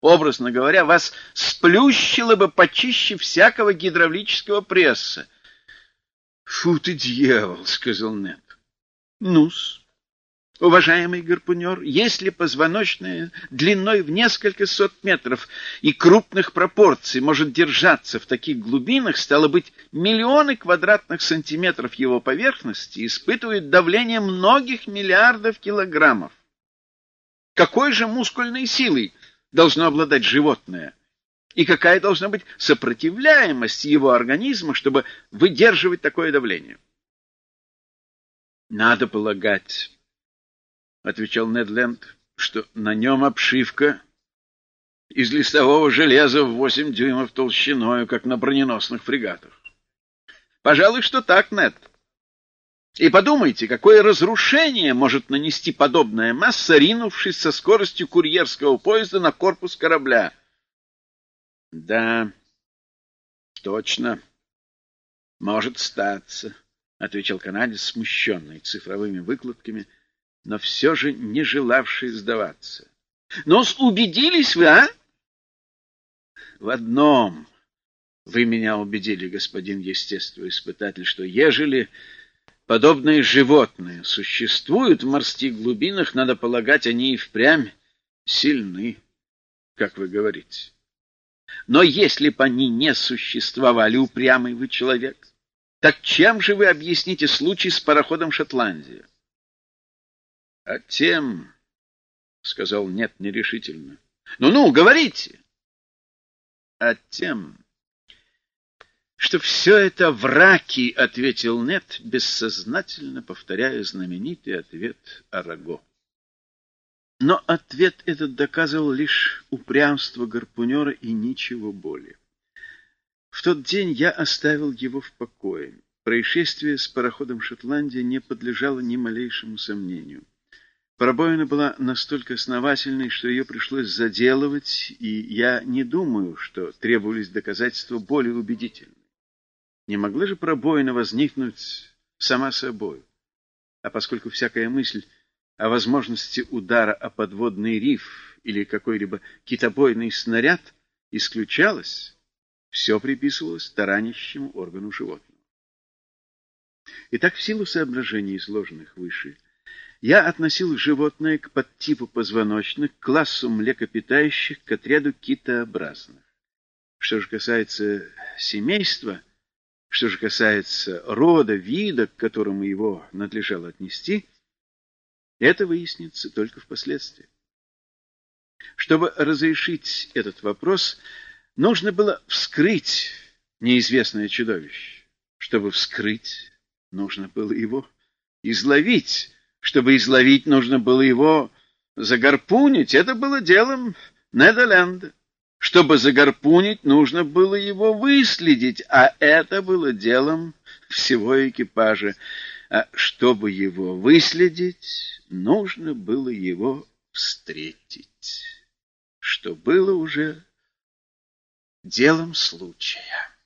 образно говоря, вас сплющило бы почище всякого гидравлического пресса. — Фу ты, дьявол, — сказал Нед. — Ну-с. Уважаемый гарпунер, если позвоночная длиной в несколько сот метров и крупных пропорций может держаться в таких глубинах, стало быть, миллионы квадратных сантиметров его поверхности испытывают давление многих миллиардов килограммов. Какой же мускульной силой должно обладать животное? И какая должна быть сопротивляемость его организма, чтобы выдерживать такое давление? Надо полагать — отвечал Недленд, — что на нем обшивка из листового железа в восемь дюймов толщиною, как на броненосных фрегатах. Пожалуй, что так, Нед. И подумайте, какое разрушение может нанести подобная масса, ринувшись со скоростью курьерского поезда на корпус корабля. — Да, точно. Может статься, — отвечал канадец, смущенный цифровыми выкладками — но все же не желавший сдаваться. — Но убедились вы, а? — В одном вы меня убедили, господин естествоиспытатель, что ежели подобные животные существуют в морских глубинах, надо полагать, они и впрямь сильны, как вы говорите. Но если бы они не существовали, упрямый вы человек, так чем же вы объясните случай с пароходом «Шотландия»? — А тем, — сказал нет нерешительно. «Ну — Ну-ну, говорите. — А тем, что все это враки, — ответил нет, бессознательно повторяя знаменитый ответ Араго. Но ответ этот доказывал лишь упрямство гарпунера и ничего более. В тот день я оставил его в покое. Происшествие с пароходом Шотландия не подлежало ни малейшему сомнению. Пробоина была настолько основательной, что ее пришлось заделывать, и я не думаю, что требовались доказательства более убедительные. Не могла же пробоина возникнуть сама собой. А поскольку всякая мысль о возможности удара о подводный риф или какой-либо китобойный снаряд исключалась, все приписывалось таранящему органу животного. Итак, в силу соображений, изложенных выше, я относил животное к подтипу позвоночных, к классу млекопитающих, к отряду китообразных. Что же касается семейства, что же касается рода, вида, к которому его надлежало отнести, это выяснится только впоследствии. Чтобы разрешить этот вопрос, нужно было вскрыть неизвестное чудовище. Чтобы вскрыть, нужно было его изловить, чтобы изловить, нужно было его загарпунить. Это было делом Недоленда. Чтобы загарпунить, нужно было его выследить, а это было делом всего экипажа. А чтобы его выследить, нужно было его встретить, что было уже делом случая.